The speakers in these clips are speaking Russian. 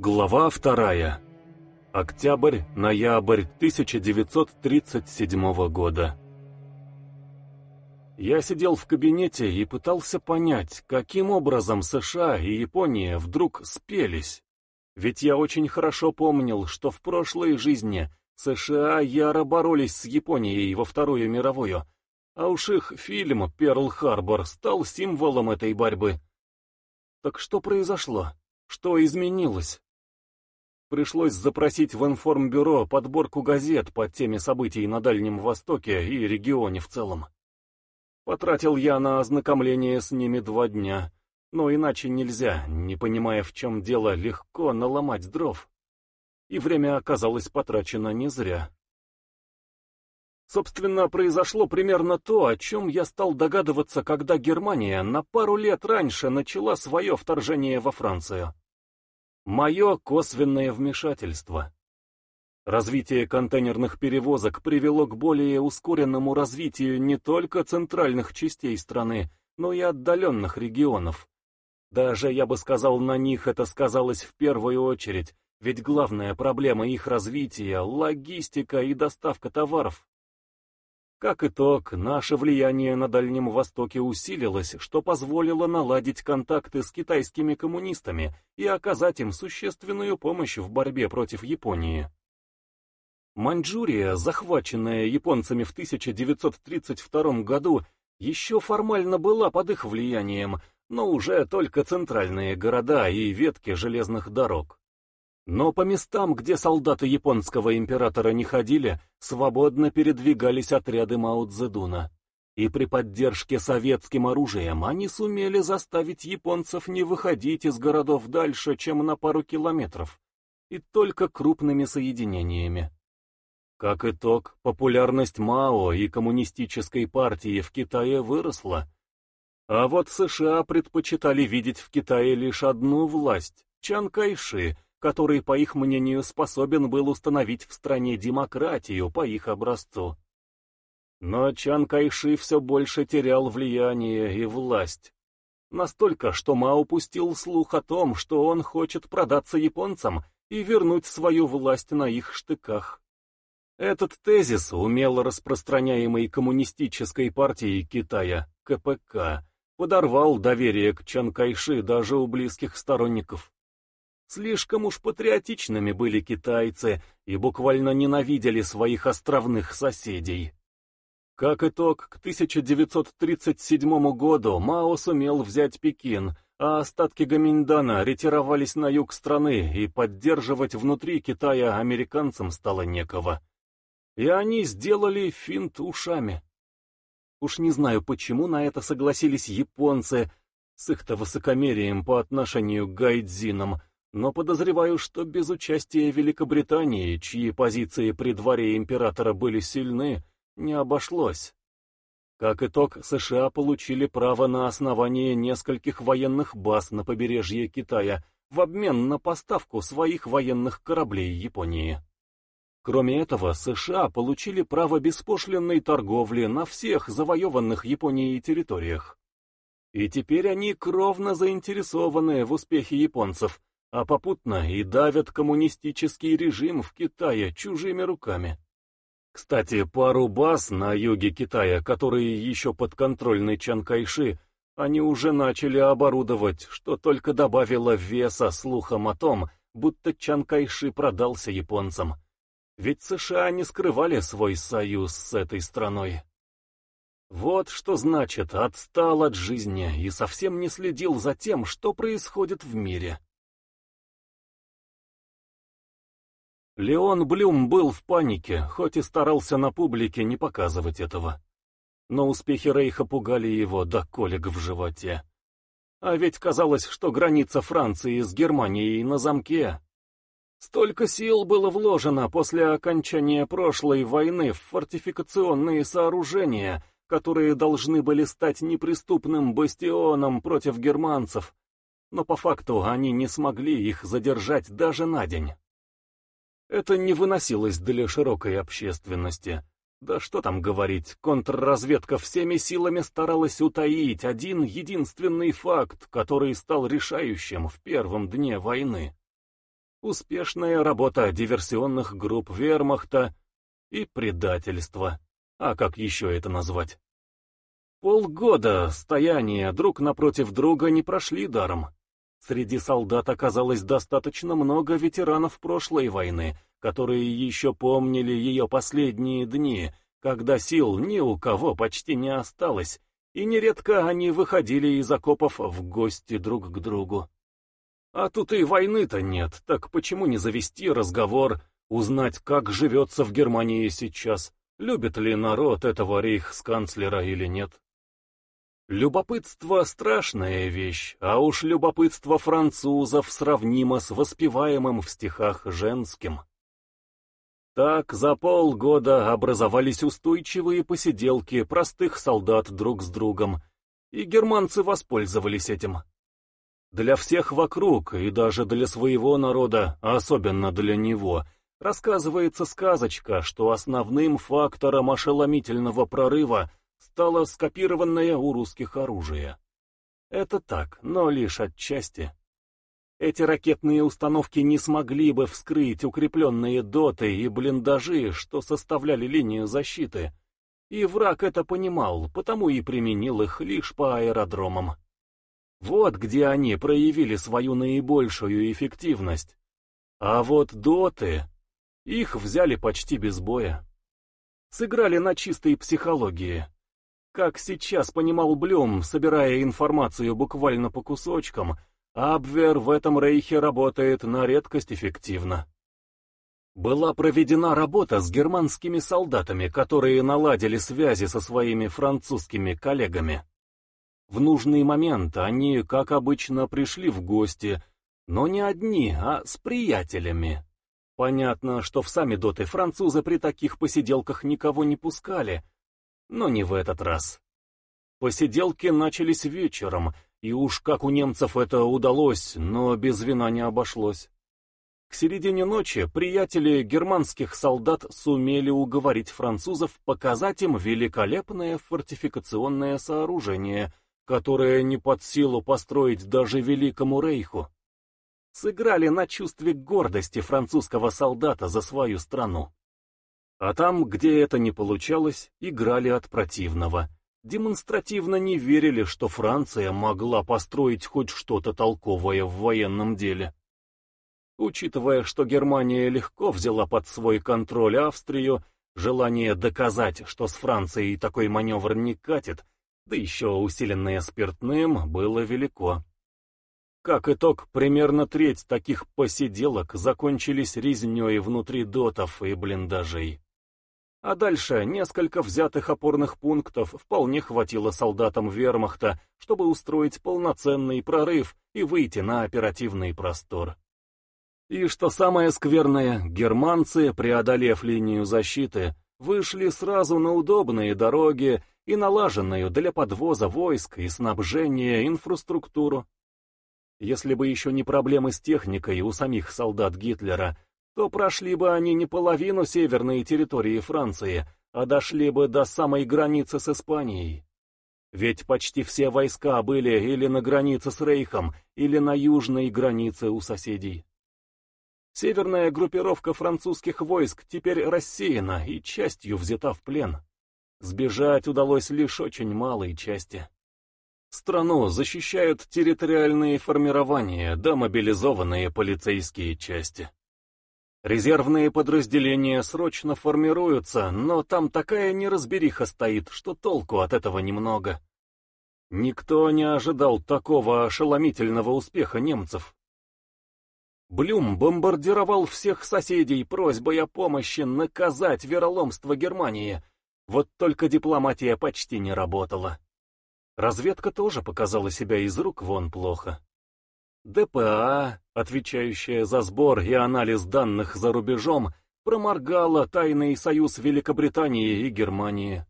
Глава вторая. Октябрь-ноябрь 1937 года. Я сидел в кабинете и пытался понять, каким образом США и Япония вдруг спелись. Ведь я очень хорошо помнил, что в прошлой жизни США яро боролись с Японией во Вторую мировую, а уж их фильм «Перл-Харбор» стал символом этой борьбы. Так что произошло? Что изменилось? Пришлось запросить в информбюро подборку газет по теме событий на Дальнем Востоке и регионе в целом. Потратил я на ознакомление с ними два дня, но иначе нельзя, не понимая в чем дело, легко наломать дров. И время оказалось потрачено не зря. Собственно, произошло примерно то, о чем я стал догадываться, когда Германия на пару лет раньше начала свое вторжение во Францию. Мое косвенное вмешательство. Развитие контейнерных перевозок привело к более ускоренному развитию не только центральных частей страны, но и отдаленных регионов. Даже, я бы сказал, на них это сказалось в первую очередь, ведь главная проблема их развития – логистика и доставка товаров. Как итог, наше влияние на Дальнем Востоке усилилось, что позволило наладить контакты с китайскими коммунистами и оказать им существенную помощь в борьбе против Японии. Маньчжурия, захваченная японцами в 1932 году, еще формально была под их влиянием, но уже только центральные города и ветки железных дорог. Но по местам, где солдаты японского императора не ходили, свободно передвигались отряды Мао Цзэдуна. И при поддержке советским оружием они сумели заставить японцев не выходить из городов дальше, чем на пару километров, и только крупными соединениями. Как итог, популярность Мао и коммунистической партии в Китае выросла. А вот США предпочитали видеть в Китае лишь одну власть – Чан Кайши – который, по их мнению, способен был установить в стране демократию по их образцу. Но Чан Кайши все больше терял влияние и власть. Настолько, что Мао пустил слух о том, что он хочет продаться японцам и вернуть свою власть на их штыках. Этот тезис, умело распространяемый коммунистической партией Китая, КПК, подорвал доверие к Чан Кайши даже у близких сторонников. Слишком уж патриотичными были китайцы и буквально ненавидели своих островных соседей. Как итог, к 1937 году Мао сумел взять Пекин, а остатки Гаминьдана ретировались на юг страны, и поддерживать внутри Китая американцам стало некого. И они сделали финт ушами. Уж не знаю, почему на это согласились японцы, с их-то высокомерием по отношению к гайдзинам, но подозреваю, что без участия Великобритании, чьи позиции при дворе императора были сильны, не обошлось. Как итог, США получили право на основание нескольких военных баз на побережье Китая в обмен на поставку своих военных кораблей Японии. Кроме этого, США получили право беспошлинной торговли на всех завоеванных Японией территориях. И теперь они кровно заинтересованы в успехе японцев, а попутно и давят коммунистический режим в Китае чужими руками. Кстати, пару баз на юге Китая, которые еще подконтрольны Чан Кайши, они уже начали оборудовать, что только добавило веса слухам о том, будто Чан Кайши продался японцам. Ведь США не скрывали свой союз с этой страной. Вот что значит отстал от жизни и совсем не следил за тем, что происходит в мире. Леон Блюм был в панике, хоть и старался на публике не показывать этого. Но успехи Рейха пугали его до колик в животе. А ведь казалось, что граница Франции с Германией на замке. Столько сил было вложено после окончания прошлой войны в фортификационные сооружения, которые должны были стать неприступным бастионом против германцев, но по факту они не смогли их задержать даже на день. Это не выносилось для широкой общественности. Да что там говорить, контрразведка всеми силами старалась утаить один единственный факт, который стал решающим в первом дне войны. успешная работа диверсионных групп вермахта и предательство. А как еще это назвать? Полгода стояния друг напротив друга не прошли даром. Среди солдат оказалось достаточно много ветеранов прошлой войны, которые еще помнили ее последние дни, когда сил ни у кого почти не осталось, и нередко они выходили из окопов в гости друг к другу. А тут и войны-то нет, так почему не завести разговор, узнать, как живется в Германии сейчас, любит ли народ этого рейхсканцлера или нет? Любопытство — страшная вещь, а уж любопытство французов сравнимо с воспеваемым в стихах женским. Так за полгода образовались устойчивые посиделки простых солдат друг с другом, и германцы воспользовались этим. Для всех вокруг, и даже для своего народа, особенно для него, рассказывается сказочка, что основным фактором ошеломительного прорыва стало скопированное у русских оружие. Это так, но лишь отчасти. Эти ракетные установки не смогли бы вскрыть укрепленные доты и блиндажи, что составляли линию защиты. И враг это понимал, потому и применил их лишь по аэродромам. Вот где они проявили свою наибольшую эффективность. А вот доты, их взяли почти без боя. Сыграли на чистой психологии. Как сейчас понимал Блюм, собирая информацию буквально по кусочкам, Абвер в этом рейхе работает на редкость эффективно. Была проведена работа с германскими солдатами, которые наладили связи со своими французскими коллегами. В нужный момент они, как обычно, пришли в гости, но не одни, а с приятелями. Понятно, что в сами доты французы при таких посиделках никого не пускали, но не в этот раз. Посиделки начались вечером, и уж как у немцев это удалось, но без вина не обошлось. К середине ночи приятели германских солдат сумели уговорить французов показать им великолепное фортификационное сооружение, которое не под силу построить даже Великому Рейху. Сыграли на чувстве гордости французского солдата за свою страну. А там, где это не получалось, играли от противного. Демонстративно не верили, что Франция могла построить хоть что-то толковое в военном деле. Учитывая, что Германия легко взяла под свой контроль Австрию, желание доказать, что с Францией такой маневр не катит, да еще усиленное спиртным, было велико. Как итог, примерно треть таких посиделок закончились резней внутри дотов и блиндажей. А дальше несколько взятых опорных пунктов вполне хватило солдатам вермахта, чтобы устроить полноценный прорыв и выйти на оперативный простор. И что самое скверное, германцы, преодолев линию защиты, вышли сразу на удобные дороги и налаженную для подвоза войск и снабжения инфраструктуру. Если бы еще не проблемы с техникой у самих солдат Гитлера, то прошли бы они не половину северной территории Франции, а дошли бы до самой границы с Испанией. Ведь почти все войска были или на границе с Рейхом, или на южной границе у соседей. Северная группировка французских войск теперь рассеяна и частью взята в плен. Сбежать удалось лишь очень малой части. Страну защищают территориальные формирования да мобилизованные полицейские части. Резервные подразделения срочно формируются, но там такая неразбериха стоит, что толку от этого немного. Никто не ожидал такого ошеломительного успеха немцев. Блюм бомбардировал всех соседей просьбой о помощи наказать вероломство Германии. Вот только дипломатия почти не работала. Разведка тоже показала себя из рук вон плохо. ДПА, отвечающая за сбор и анализ данных за рубежом, проморгала тайный союз Великобритании и Германии.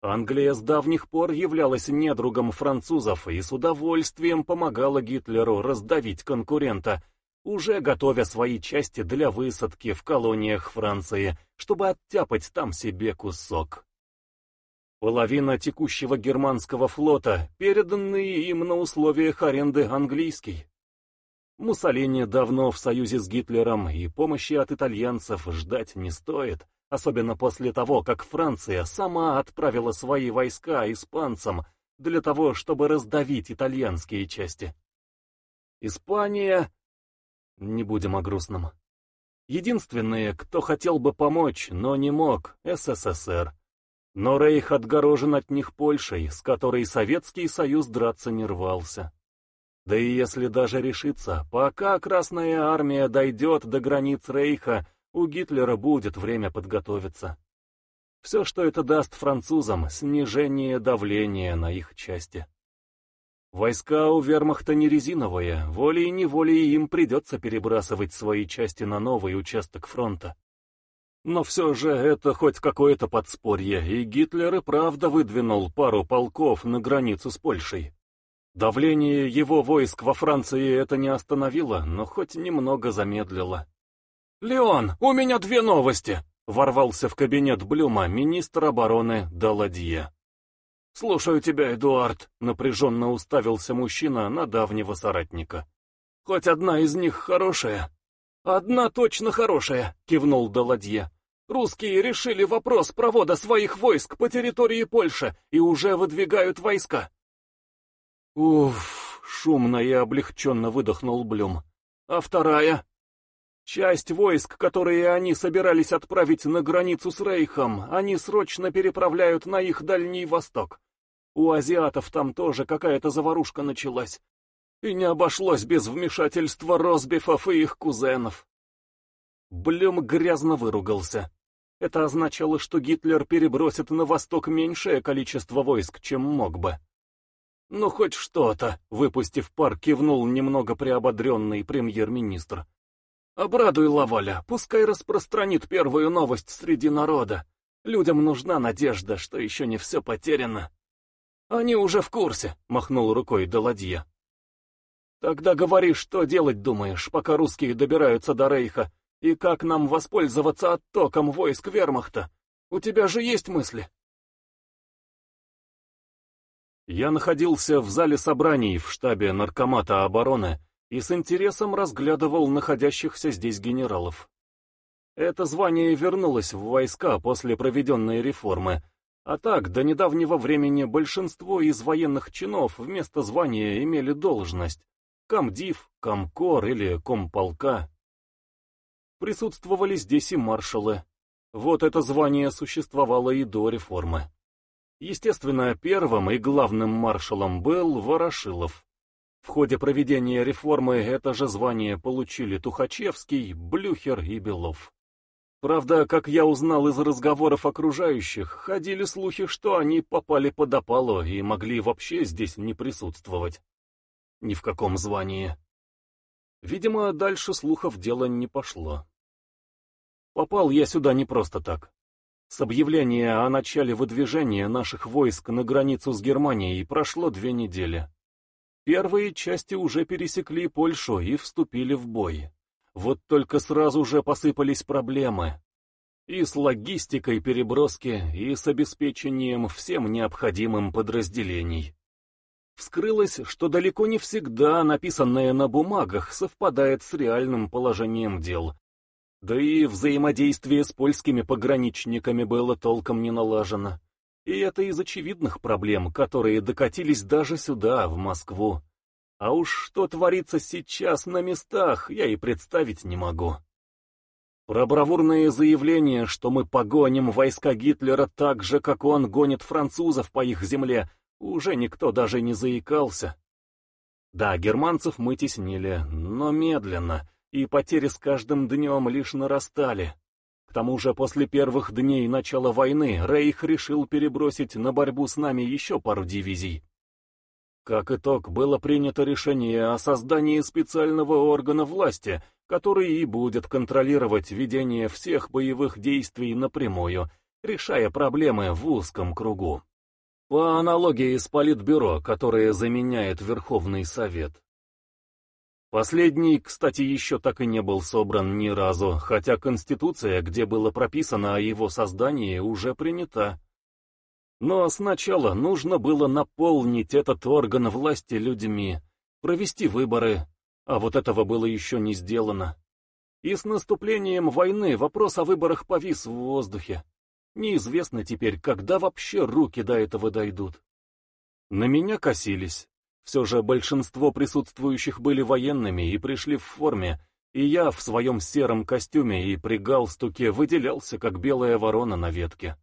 Англия с давних пор являлась недругом французов и с удовольствием помогала Гитлеру раздавить конкурента, уже готовя свои части для высадки в колониях Франции, чтобы оттяпать там себе кусок. Половина текущего германского флота, переданные им на условиях аренды английский. Муссолини давно в союзе с Гитлером, и помощи от итальянцев ждать не стоит, особенно после того, как Франция сама отправила свои войска испанцам для того, чтобы раздавить итальянские части. Испания... Не будем о грустном. Единственные, кто хотел бы помочь, но не мог, СССР. Но Рейх отгорожен от них Польшей, с которой Советский Союз драться не рвался. Да и если даже решится, пока Красная Армия дойдет до границ Рейха, у Гитлера будет время подготовиться. Все, что это даст французам, снижение давления на их части. Войска у вермахта не резиновые, волей-неволей им придется перебрасывать свои части на новый участок фронта. Но все же это хоть какое-то подспорье, и Гитлер и правда выдвинул пару полков на границу с Польшей. Давление его войск во Франции это не остановило, но хоть немного замедлило. «Леон, у меня две новости!» — ворвался в кабинет Блюма министр обороны Даладье. «Слушаю тебя, Эдуард», — напряженно уставился мужчина на давнего соратника. «Хоть одна из них хорошая?» «Одна точно хорошая», — кивнул Даладье. «Русские решили вопрос провода своих войск по территории Польши и уже выдвигают войска». «Уф», — шумно и облегченно выдохнул Блюм. «А вторая?» Часть войск, которые они собирались отправить на границу с Рейхом, они срочно переправляют на их Дальний Восток. У азиатов там тоже какая-то заварушка началась. И не обошлось без вмешательства Росбифов и их кузенов. Блюм грязно выругался. Это означало, что Гитлер перебросит на восток меньшее количество войск, чем мог бы. «Ну, хоть что-то», — выпустив пар, кивнул немного приободренный премьер-министр. Обрадуй Лаваля, пускай распространит первую новость среди народа. Людям нужна надежда, что еще не все потеряно. Они уже в курсе, махнул рукой Даладье. Тогда говори, что делать думаешь, пока русские добираются до Рейха, и как нам воспользоваться оттоком войск вермахта. У тебя же есть мысли? Я находился в зале собраний в штабе Наркомата обороны, и с интересом разглядывал находящихся здесь генералов. Это звание вернулось в войска после проведенной реформы, а так, до недавнего времени большинство из военных чинов вместо звания имели должность — комдив, комкор или комполка. Присутствовали здесь и маршалы. Вот это звание существовало и до реформы. Естественно, первым и главным маршалом был Ворошилов. В ходе проведения реформы это же звание получили Тухачевский, Блюхер и Белов. Правда, как я узнал из разговоров окружающих, ходили слухи, что они попали под опалу и могли вообще здесь не присутствовать. Ни в каком звании. Видимо, дальше слухов дело не пошло. Попал я сюда не просто так. С объявления о начале выдвижения наших войск на границу с Германией прошло две недели. Первые части уже пересекли Польшу и вступили в бой. Вот только сразу же посыпались проблемы. И с логистикой переброски, и с обеспечением всем необходимым подразделений. Вскрылось, что далеко не всегда написанное на бумагах совпадает с реальным положением дел. Да и взаимодействие с польскими пограничниками было толком не налажено. И это из очевидных проблем, которые докатились даже сюда, в Москву. А уж что творится сейчас на местах, я и представить не могу. Про бравурные заявления, что мы погоним войска Гитлера так же, как он гонит французов по их земле, уже никто даже не заикался. Да, германцев мы теснили, но медленно, и потери с каждым днем лишь нарастали. К тому же после первых дней начала войны Рейх решил перебросить на борьбу с нами еще пару дивизий. Как итог, было принято решение о создании специального органа власти, который и будет контролировать ведение всех боевых действий напрямую, решая проблемы в узком кругу. По аналогии с Политбюро, которое заменяет Верховный Совет. Последний, кстати, еще так и не был собран ни разу, хотя Конституция, где было прописано о его создании, уже принята. Но сначала нужно было наполнить этот орган власти людьми, провести выборы, А вот этого было еще не сделано. И с наступлением войны вопрос о выборах повис в воздухе. Неизвестно теперь, когда вообще руки до этого дойдут. На меня косились. Все же большинство присутствующих были военными и пришли в форме, и я в своем сером костюме и при галстуке выделялся, как белая ворона на ветке.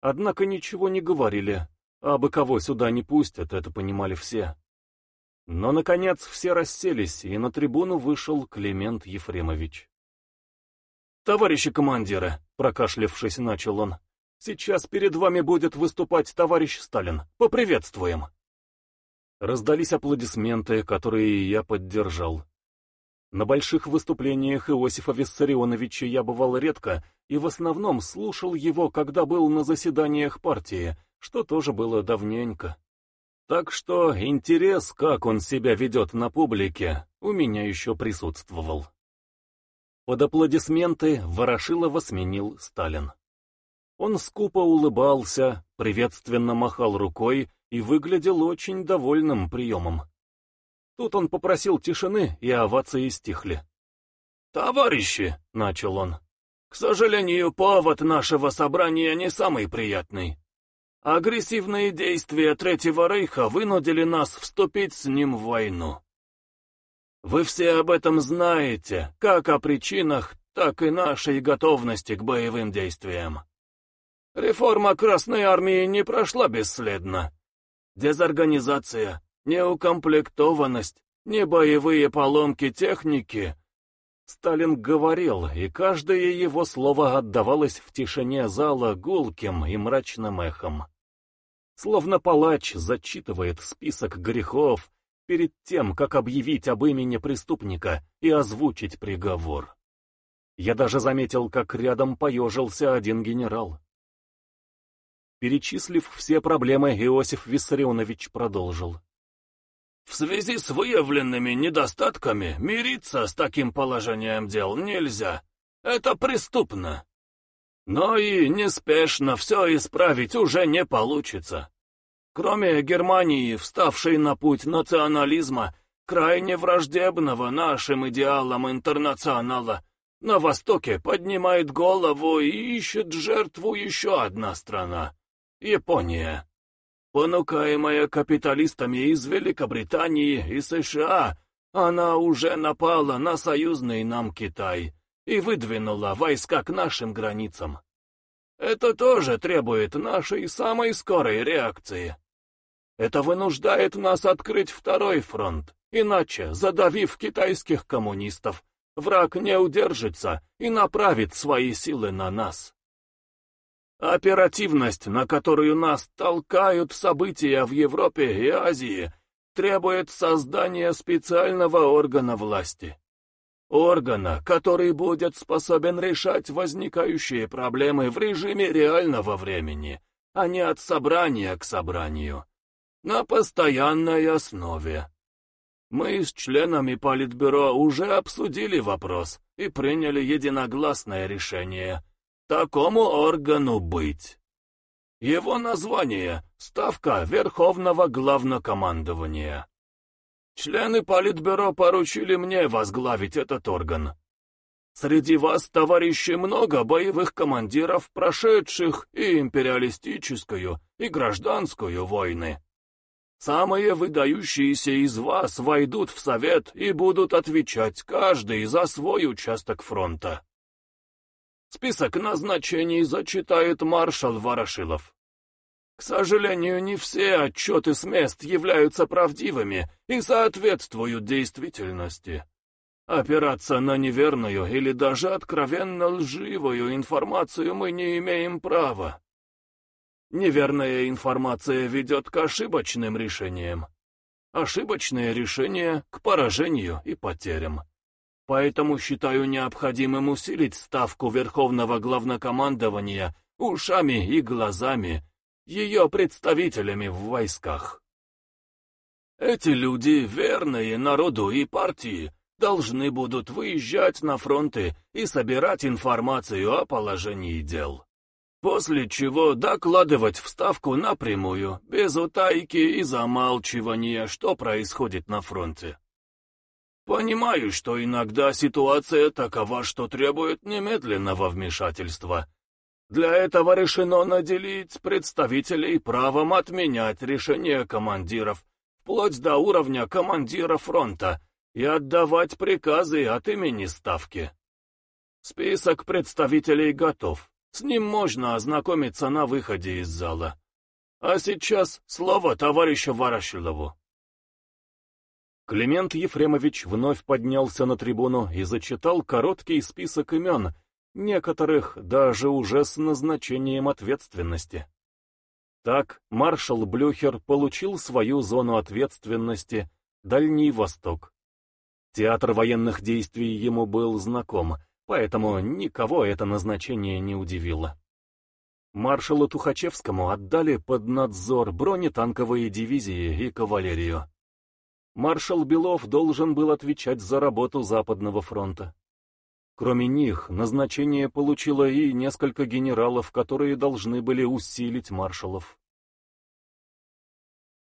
Однако ничего не говорили, а бы кого сюда не пустят, это понимали все. Но, наконец, все расселись, и на трибуну вышел Климент Ефремович. «Товарищи командиры», — прокашлявшись, начал он, — «сейчас перед вами будет выступать товарищ Сталин. Поприветствуем». Раздались аплодисменты, которые я поддержал. На больших выступлениях Иосифа Виссарионовича я бывал редко и в основном слушал его, когда был на заседаниях партии, что тоже было давненько. Так что интерес, как он себя ведет на публике, у меня еще присутствовал. Под аплодисменты Ворошилова сменил Сталин. Он скупо улыбался, приветственно махал рукой и выглядел очень довольным приемом. Тут он попросил тишины, и овации стихли. «Товарищи!» — начал он. «К сожалению, повод нашего собрания не самый приятный. Агрессивные действия Третьего Рейха вынудили нас вступить с ним в войну. Вы все об этом знаете, как о причинах, так и нашей готовности к боевым действиям. Реформа Красной Армии не прошла бесследно. Дезорганизация, неукомплектованность, небоевые поломки техники. Сталин говорил, и каждое его слово отдавалось в тишине зала гулким и мрачным эхом. Словно палач зачитывает список грехов перед тем, как объявить об имени преступника и озвучить приговор. Я даже заметил, как рядом поежился один генерал. Перечислив все проблемы, Иосиф Виссарионович продолжил. В связи с выявленными недостатками мириться с таким положением дел нельзя. Это преступно. Но и неспешно все исправить уже не получится. Кроме Германии, вставшей на путь национализма, крайне враждебного нашим идеалам интернационала, на Востоке поднимает голову и ищет жертву еще одна страна — Япония. Понукаемая капиталистами из Великобритании и США, она уже напала на союзный нам Китай и выдвинула войска к нашим границам. Это тоже требует нашей самой скорой реакции. Это вынуждает нас открыть второй фронт, иначе, задавив китайских коммунистов, враг не удержится и направит свои силы на нас. Оперативность, на которую нас толкают события в Европе и Азии, требует создания специального органа власти. Органа, который будет способен решать возникающие проблемы в режиме реального времени, а не от собрания к собранию. На постоянной основе. Мы с членами Политбюро уже обсудили вопрос и приняли единогласное решение. Такому органу быть. Его название — Ставка Верховного Главнокомандования. Члены Политбюро поручили мне возглавить этот орган. Среди вас, товарищи, много боевых командиров, прошедших и империалистическую, и гражданскую войны. Самые выдающиеся из вас войдут в совет и будут отвечать каждый за свой участок фронта. Список назначений зачитает маршал Ворошилов. К сожалению, не все отчеты с мест являются правдивыми и соответствуют действительности. Опираться на неверную или даже откровенно лживую информацию мы не имеем права. Неверная информация ведет к ошибочным решениям. Ошибочные решения — к поражению и потерям. Поэтому считаю необходимым усилить ставку Верховного Главнокомандования ушами и глазами ее представителями в войсках. Эти люди, верные народу и партии, должны будут выезжать на фронты и собирать информацию о положении дел. После чего докладывать в Ставку напрямую, без утайки и замалчивания, что происходит на фронте. Понимаю, что иногда ситуация такова, что требует немедленного вмешательства. Для этого решено наделить представителей правом отменять решения командиров, вплоть до уровня командира фронта, и отдавать приказы от имени Ставки. Список представителей готов. С ним можно ознакомиться на выходе из зала. А сейчас слово товарищу Ворошилову. Климент Ефремович вновь поднялся на трибуну и зачитал короткий список имен, некоторых даже уже с назначением ответственности. Так маршал Блюхер получил свою зону ответственности Дальний Восток. Театр военных действий ему был знаком, поэтому никого это назначение не удивило. Маршалу Тухачевскому отдали под надзор бронетанковые дивизии и кавалерию маршал Белов должен был отвечать за работу Западного фронта. Кроме них, назначение получило и несколько генералов, которые должны были усилить маршалов.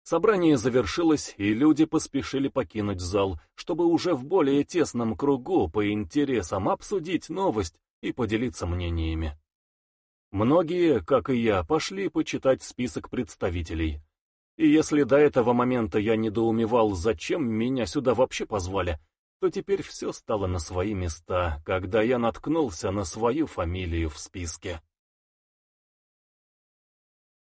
Собрание завершилось, и люди поспешили покинуть зал, чтобы уже в более тесном кругу по интересам обсудить новость и поделиться мнениями. Многие, как и я, пошли почитать список представителей. И если до этого момента я недоумевал, зачем меня сюда вообще позвали, то теперь все стало на свои места, когда я наткнулся на свою фамилию в списке.